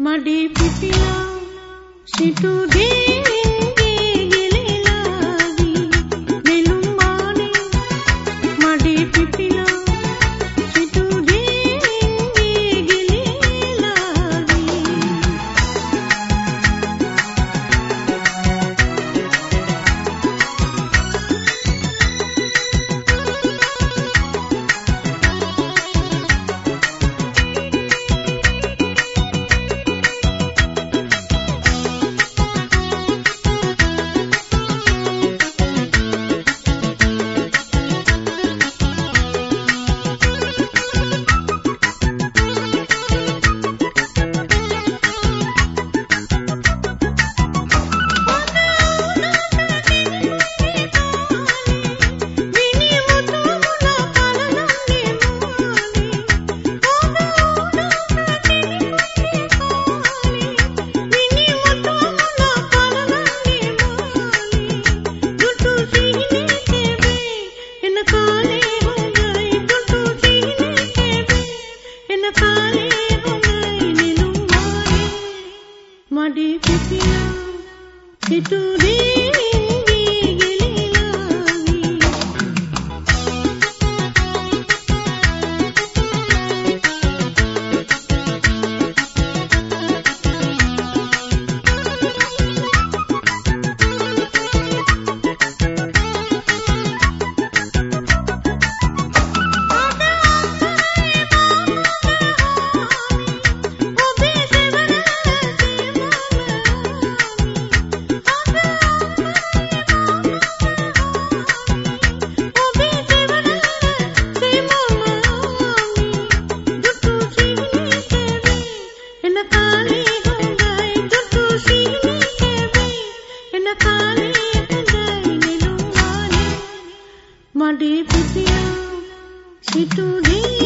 මඩේ පිපිලා සිටු දේගේ Thank you. නෙළුම් මානේ මඩේ පිපියා සිටු දී